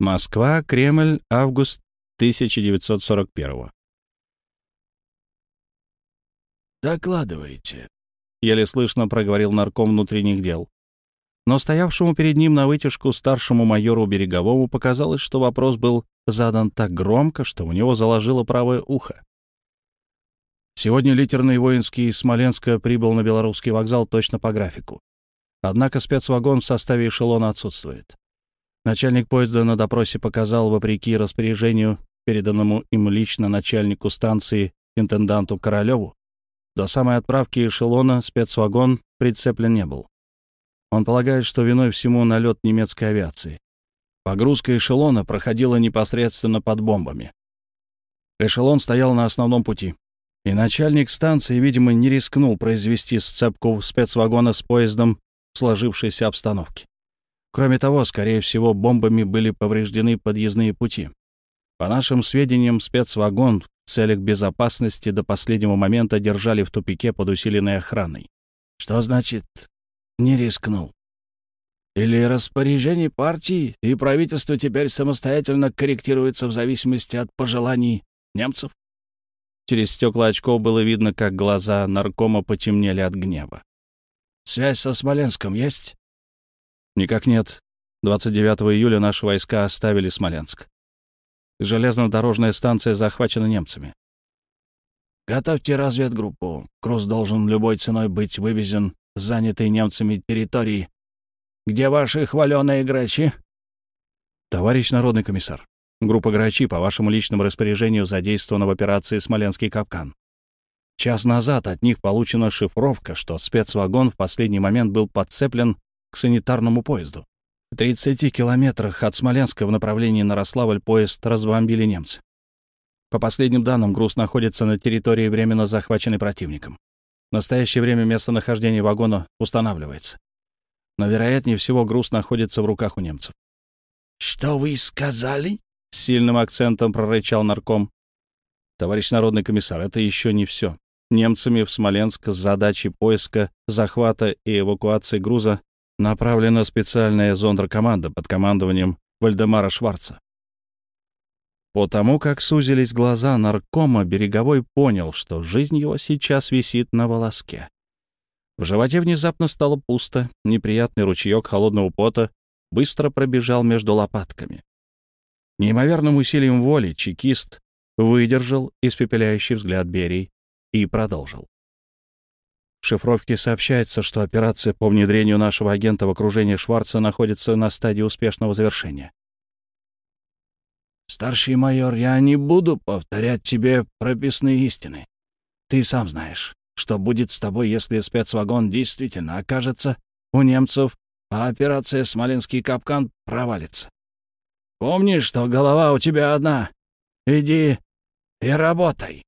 Москва, Кремль, август 1941 «Докладывайте», — еле слышно проговорил нарком внутренних дел. Но стоявшему перед ним на вытяжку старшему майору Береговому показалось, что вопрос был задан так громко, что у него заложило правое ухо. Сегодня литерный воинский из Смоленска прибыл на Белорусский вокзал точно по графику. Однако спецвагон в составе эшелона отсутствует. Начальник поезда на допросе показал, вопреки распоряжению, переданному им лично начальнику станции, интенданту Королеву, до самой отправки эшелона спецвагон прицеплен не был. Он полагает, что виной всему налет немецкой авиации. Погрузка эшелона проходила непосредственно под бомбами. Эшелон стоял на основном пути, и начальник станции, видимо, не рискнул произвести сцепку спецвагона с поездом в сложившейся обстановке. Кроме того, скорее всего, бомбами были повреждены подъездные пути. По нашим сведениям, спецвагон в целях безопасности до последнего момента держали в тупике под усиленной охраной. Что значит «не рискнул»? Или распоряжение партии и правительство теперь самостоятельно корректируется в зависимости от пожеланий немцев? Через стекла очков было видно, как глаза наркома потемнели от гнева. «Связь со Смоленском есть?» «Никак нет. 29 июля наши войска оставили Смоленск. Железнодорожная станция захвачена немцами. «Готовьте разведгруппу. Круз должен любой ценой быть вывезен с занятой немцами территории. Где ваши хваленые грачи?» «Товарищ народный комиссар, группа грачи по вашему личному распоряжению задействована в операции «Смоленский капкан». Час назад от них получена шифровка, что спецвагон в последний момент был подцеплен к санитарному поезду. В 30 километрах от Смоленска в направлении Нарославль поезд разбомбили немцы. По последним данным, груз находится на территории, временно захваченной противником. В настоящее время местонахождение вагона устанавливается. Но, вероятнее всего, груз находится в руках у немцев. «Что вы сказали?» — с сильным акцентом прорычал нарком. «Товарищ народный комиссар, это еще не все. Немцами в Смоленск с задачей поиска, захвата и эвакуации груза направлена специальная зондеркоманда под командованием Вальдемара Шварца. Потому как сузились глаза наркома, Береговой понял, что жизнь его сейчас висит на волоске. В животе внезапно стало пусто, неприятный ручеек холодного пота быстро пробежал между лопатками. Неимоверным усилием воли чекист выдержал испепеляющий взгляд Берий и продолжил. В шифровке сообщается, что операция по внедрению нашего агента в окружение Шварца находится на стадии успешного завершения. «Старший майор, я не буду повторять тебе прописные истины. Ты сам знаешь, что будет с тобой, если спецвагон действительно окажется у немцев, а операция «Смоленский капкан» провалится. Помни, что голова у тебя одна. Иди и работай».